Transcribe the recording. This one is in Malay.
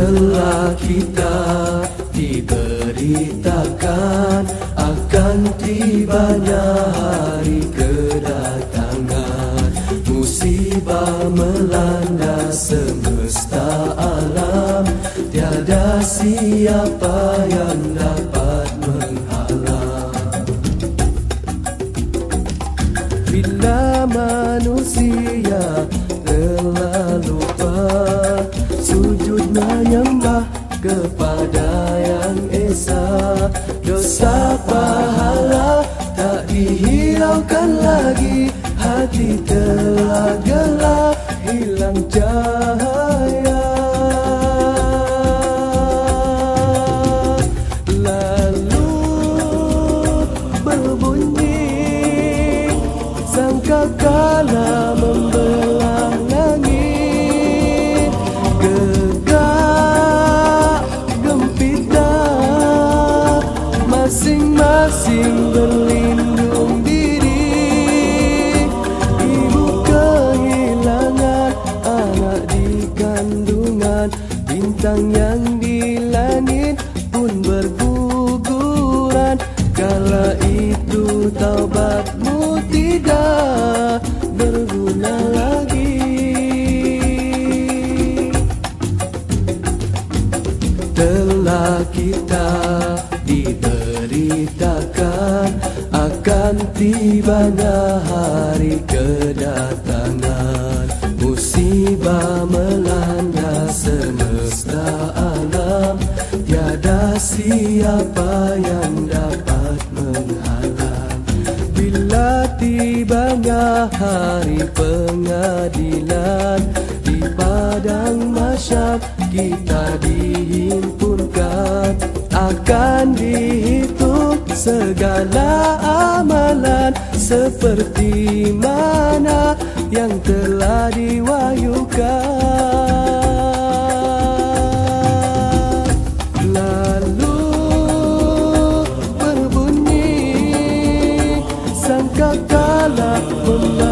telah kita diberitakan akan tibanya hari kedatangan musibah melanda semesta alam. Tiada siapa yang dapat menghalang. Bila manusia telah lupa sujud naik kepada yang esa. Dosa pahala tak dihiraukan lagi. Hati telah gelap hilang cahaya di langit pun berguguran. Kala itu taubatmu tidak berguna lagi. Telah kita diberitakan Akan tibanya hari kedatangan. Musibah siapa yang dapat menghalang Bila tibanya hari pengadilan Di padang masyar kita dihimpunkan. Akan dihitung segala amalan Seperti mana yang telah diwahyukan la la la